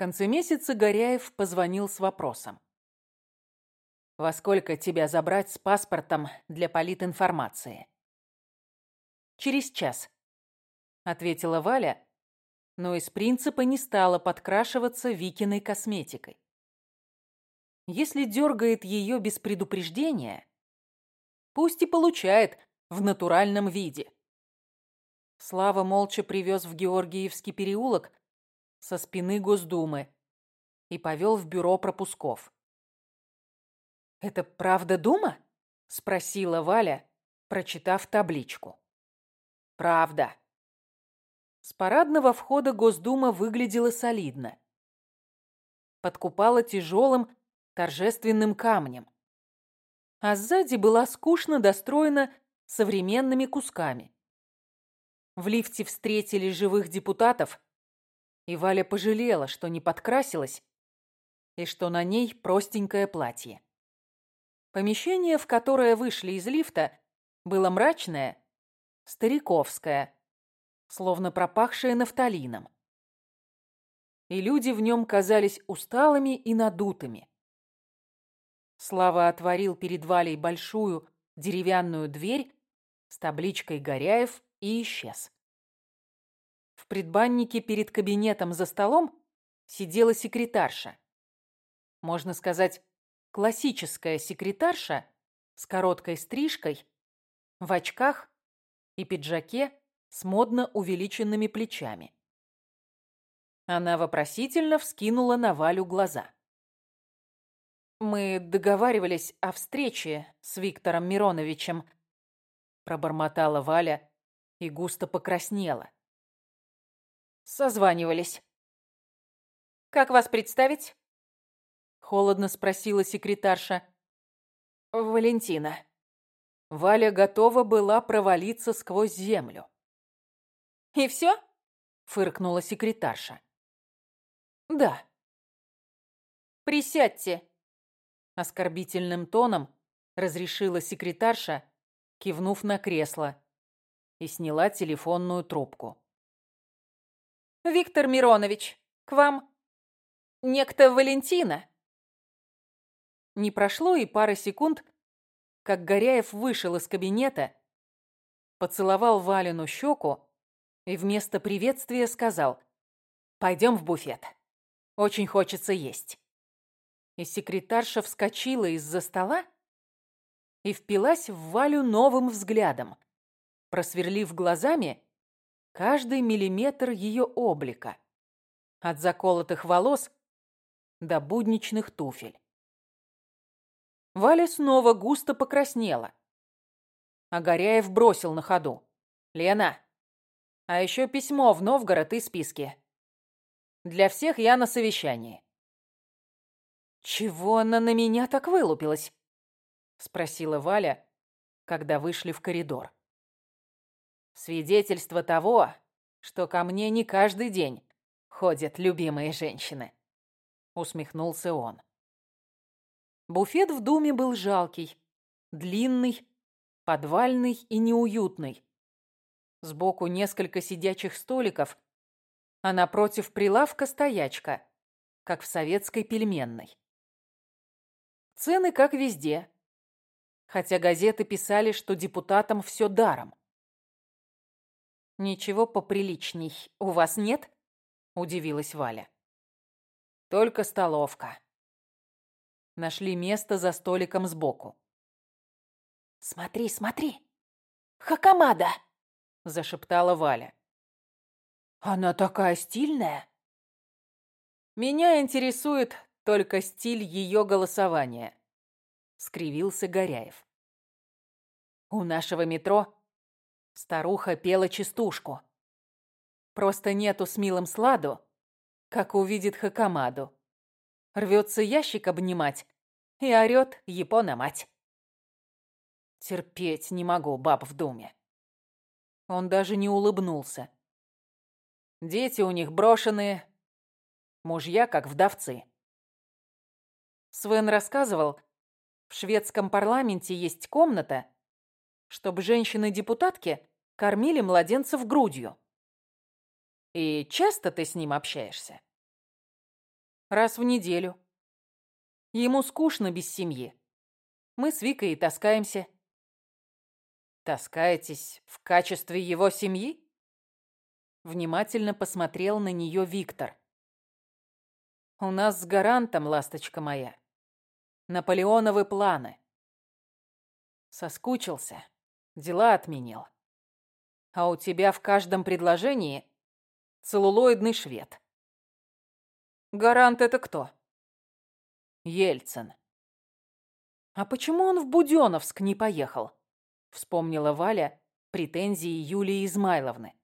конце месяца Горяев позвонил с вопросом. «Во сколько тебя забрать с паспортом для политинформации?» «Через час», — ответила Валя, но из принципа не стала подкрашиваться Викиной косметикой. Если дергает ее без предупреждения, пусть и получает в натуральном виде. Слава молча привез в Георгиевский переулок со спины Госдумы и повел в бюро пропусков. «Это правда Дума?» — спросила Валя, прочитав табличку. «Правда». С парадного входа Госдума выглядела солидно. Подкупала тяжелым торжественным камнем. А сзади была скучно достроена современными кусками. В лифте встретили живых депутатов, и Валя пожалела, что не подкрасилась и что на ней простенькое платье. Помещение, в которое вышли из лифта, было мрачное, стариковское, словно пропахшее нафталином. И люди в нем казались усталыми и надутыми. Слава отворил перед Валей большую деревянную дверь с табличкой «Горяев» и исчез. В предбаннике перед кабинетом за столом сидела секретарша. Можно сказать, классическая секретарша с короткой стрижкой, в очках и пиджаке с модно увеличенными плечами. Она вопросительно вскинула на Валю глаза. «Мы договаривались о встрече с Виктором Мироновичем», пробормотала Валя и густо покраснела. Созванивались. «Как вас представить?» Холодно спросила секретарша. «Валентина». Валя готова была провалиться сквозь землю. «И все?» — фыркнула секретарша. «Да». «Присядьте», Оскорбительным тоном разрешила секретарша, кивнув на кресло, и сняла телефонную трубку. «Виктор Миронович, к вам некто Валентина». Не прошло и пары секунд, как Горяев вышел из кабинета, поцеловал Валину щеку и вместо приветствия сказал «Пойдем в буфет. Очень хочется есть» и секретарша вскочила из-за стола и впилась в Валю новым взглядом, просверлив глазами каждый миллиметр ее облика, от заколотых волос до будничных туфель. Валя снова густо покраснела, а Горяев бросил на ходу. «Лена, а еще письмо в Новгород и списки. Для всех я на совещании. «Чего она на меня так вылупилась?» — спросила Валя, когда вышли в коридор. «Свидетельство того, что ко мне не каждый день ходят любимые женщины», — усмехнулся он. Буфет в доме был жалкий, длинный, подвальный и неуютный. Сбоку несколько сидячих столиков, а напротив прилавка стоячка, как в советской пельменной. Цены как везде. Хотя газеты писали, что депутатам все даром. «Ничего поприличней у вас нет?» – удивилась Валя. «Только столовка». Нашли место за столиком сбоку. «Смотри, смотри! Хакамада!» – зашептала Валя. «Она такая стильная!» «Меня интересует только стиль ее голосования», — скривился Горяев. «У нашего метро старуха пела частушку. Просто нету с милым сладу, как увидит Хакамаду. Рвется ящик обнимать и орёт Япона мать. Терпеть не могу баб в доме. Он даже не улыбнулся. Дети у них брошенные, мужья как вдовцы. Свен рассказывал, в шведском парламенте есть комната, чтобы женщины-депутатки кормили младенцев грудью. И часто ты с ним общаешься? Раз в неделю. Ему скучно без семьи. Мы с Викой таскаемся. Таскаетесь в качестве его семьи? Внимательно посмотрел на нее Виктор. У нас с гарантом, ласточка моя. Наполеоновы планы. Соскучился, дела отменил. А у тебя в каждом предложении целлулоидный швед. Гарант это кто? Ельцин. А почему он в Будённовск не поехал? Вспомнила Валя претензии Юлии Измайловны.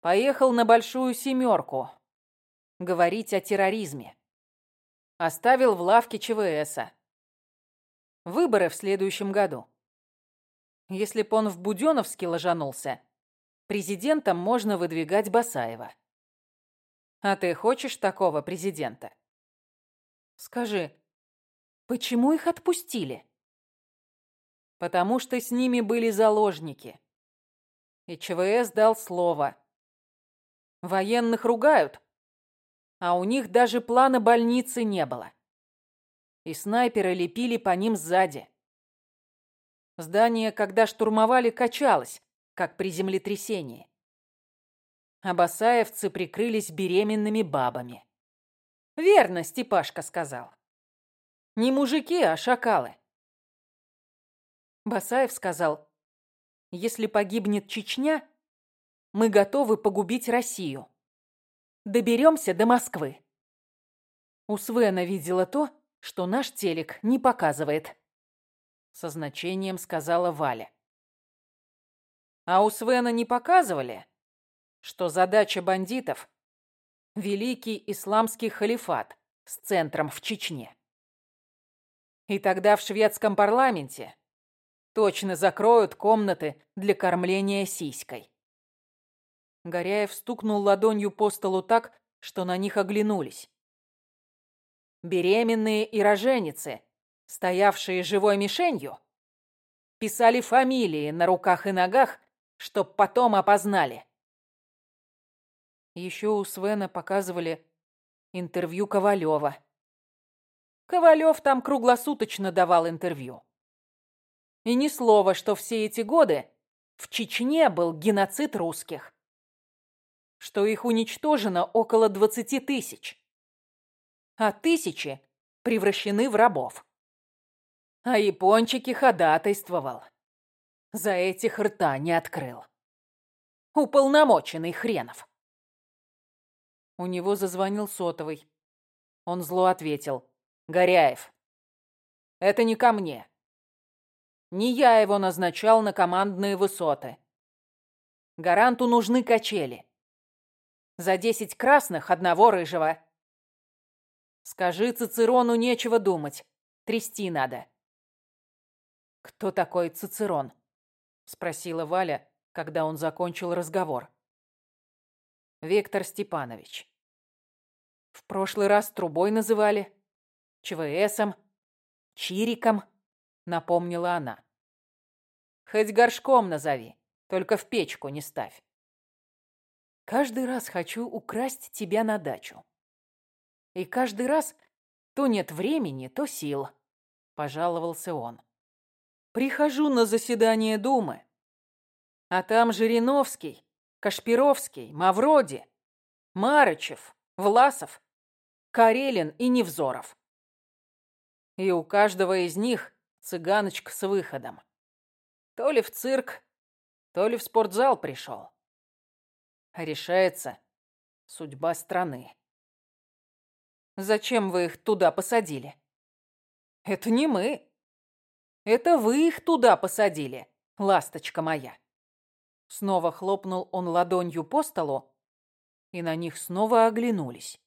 Поехал на Большую Семерку. Говорить о терроризме. Оставил в лавке ЧВСа. Выборы в следующем году. Если б он в Будённовске ложанулся, президентом можно выдвигать Басаева. А ты хочешь такого президента? Скажи, почему их отпустили? Потому что с ними были заложники. И ЧВС дал слово. Военных ругают, а у них даже плана больницы не было. И снайперы лепили по ним сзади. Здание, когда штурмовали, качалось, как при землетрясении. А басаевцы прикрылись беременными бабами. Верно, Степашка сказал. Не мужики, а шакалы. Басаев сказал, если погибнет Чечня, мы готовы погубить Россию. Доберемся до Москвы. У Свена видела то, что наш телек не показывает. Со значением сказала Валя. А у Свена не показывали, что задача бандитов – великий исламский халифат с центром в Чечне. И тогда в шведском парламенте точно закроют комнаты для кормления сиськой. Горяев стукнул ладонью по столу так, что на них оглянулись. Беременные и роженицы, стоявшие живой мишенью, писали фамилии на руках и ногах, чтоб потом опознали. Еще у Свена показывали интервью Ковалева. Ковалев там круглосуточно давал интервью. И ни слова, что все эти годы в Чечне был геноцид русских что их уничтожено около 20 тысяч, а тысячи превращены в рабов. А япончики ходатайствовал. За этих рта не открыл. Уполномоченный хренов. У него зазвонил сотовый. Он зло ответил. «Горяев, это не ко мне. Не я его назначал на командные высоты. Гаранту нужны качели. За десять красных одного рыжего. Скажи Цицерону нечего думать. Трясти надо. Кто такой Цицерон? Спросила Валя, когда он закончил разговор. Виктор Степанович. В прошлый раз трубой называли, ЧВСом, Чириком, напомнила она. Хоть горшком назови, только в печку не ставь. Каждый раз хочу украсть тебя на дачу. И каждый раз то нет времени, то сил, пожаловался он. Прихожу на заседание Думы, а там Жириновский, Кашпировский, Мавроди, Марычев, Власов, Карелин и Невзоров. И у каждого из них цыганочка с выходом. То ли в цирк, то ли в спортзал пришел решается судьба страны. Зачем вы их туда посадили? Это не мы. Это вы их туда посадили, ласточка моя. Снова хлопнул он ладонью по столу, и на них снова оглянулись.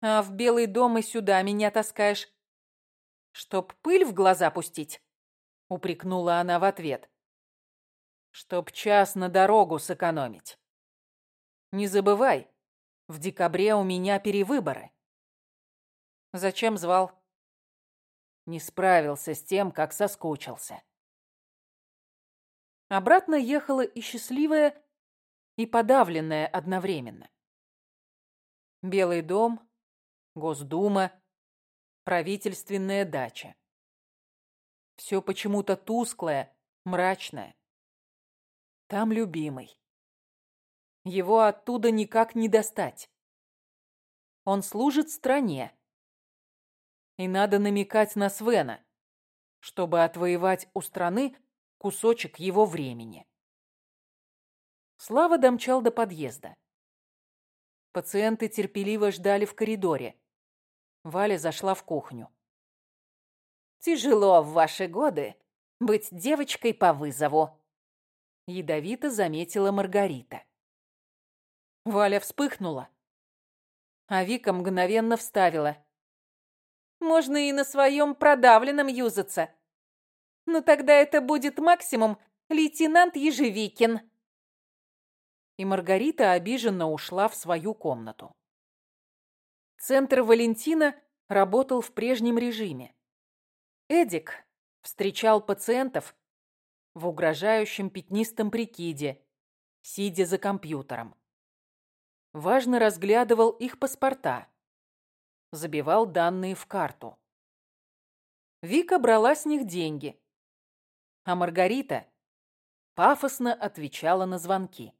А в Белый дом и сюда меня таскаешь, чтоб пыль в глаза пустить? Упрекнула она в ответ чтоб час на дорогу сэкономить. Не забывай, в декабре у меня перевыборы. Зачем звал? Не справился с тем, как соскучился. Обратно ехала и счастливая, и подавленная одновременно. Белый дом, Госдума, правительственная дача. Все почему-то тусклое, мрачное. Там любимый. Его оттуда никак не достать. Он служит стране. И надо намекать на Свена, чтобы отвоевать у страны кусочек его времени. Слава домчал до подъезда. Пациенты терпеливо ждали в коридоре. Валя зашла в кухню. «Тяжело в ваши годы быть девочкой по вызову», — ядовито заметила Маргарита. Валя вспыхнула, а Вика мгновенно вставила. «Можно и на своем продавленном юзаться. Но тогда это будет максимум лейтенант Ежевикин» и Маргарита обиженно ушла в свою комнату. Центр Валентина работал в прежнем режиме. Эдик встречал пациентов в угрожающем пятнистом прикиде, сидя за компьютером. Важно разглядывал их паспорта, забивал данные в карту. Вика брала с них деньги, а Маргарита пафосно отвечала на звонки.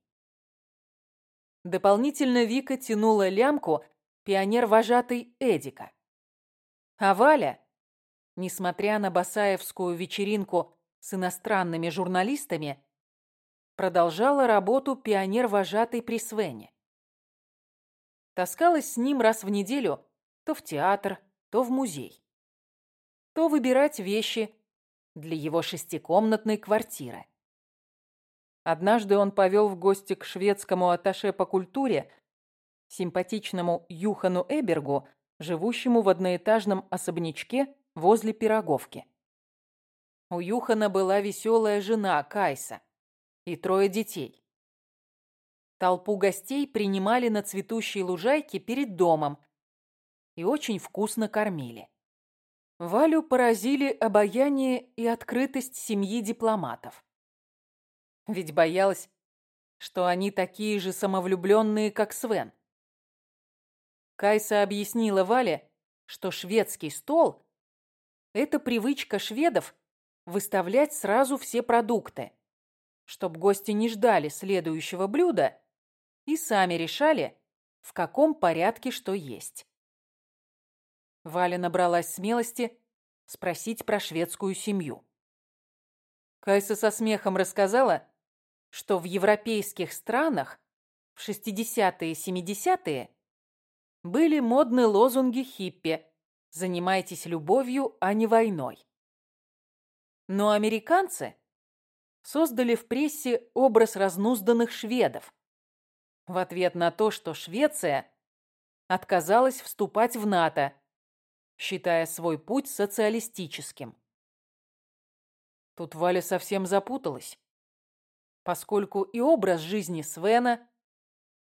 Дополнительно Вика тянула лямку пионер-вожатый Эдика. А Валя, несмотря на басаевскую вечеринку с иностранными журналистами, продолжала работу пионер-вожатой при Свене. Таскалась с ним раз в неделю то в театр, то в музей. То выбирать вещи для его шестикомнатной квартиры. Однажды он повел в гости к шведскому атташе по культуре, симпатичному Юхану Эбергу, живущему в одноэтажном особнячке возле Пироговки. У Юхана была веселая жена Кайса и трое детей. Толпу гостей принимали на цветущей лужайке перед домом и очень вкусно кормили. Валю поразили обаяние и открытость семьи дипломатов. Ведь боялась, что они такие же самовлюбленные, как Свен. Кайса объяснила Вале, что шведский стол – это привычка шведов выставлять сразу все продукты, чтобы гости не ждали следующего блюда и сами решали, в каком порядке что есть. Валя набралась смелости спросить про шведскую семью. Кайса со смехом рассказала, что в европейских странах в 60-е и 70-е были модны лозунги хиппи «Занимайтесь любовью, а не войной». Но американцы создали в прессе образ разнузданных шведов в ответ на то, что Швеция отказалась вступать в НАТО, считая свой путь социалистическим. Тут Валя совсем запуталась поскольку и образ жизни Свена,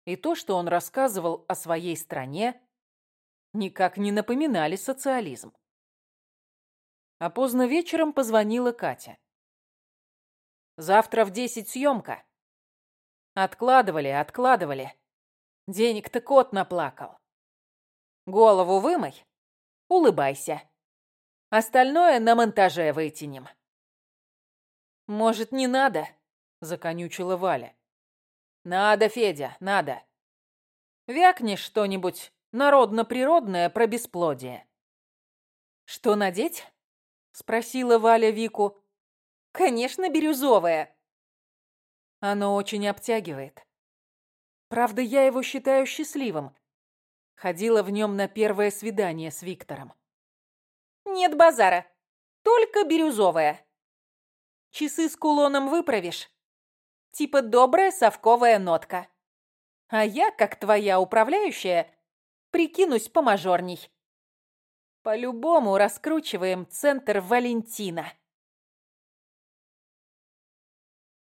и то, что он рассказывал о своей стране, никак не напоминали социализм. А поздно вечером позвонила Катя. «Завтра в десять съемка». Откладывали, откладывали. Денег-то кот наплакал. Голову вымой, улыбайся. Остальное на монтаже вытянем. Может, не надо? законючила Валя. «Надо, Федя, надо. Вякнешь что-нибудь народно-природное про бесплодие». «Что надеть?» — спросила Валя Вику. «Конечно, бирюзовое». Оно очень обтягивает. Правда, я его считаю счастливым. Ходила в нем на первое свидание с Виктором. «Нет базара, только бирюзовое. Часы с кулоном выправишь, Типа добрая совковая нотка. А я, как твоя управляющая, прикинусь помажорней. По-любому раскручиваем центр Валентина.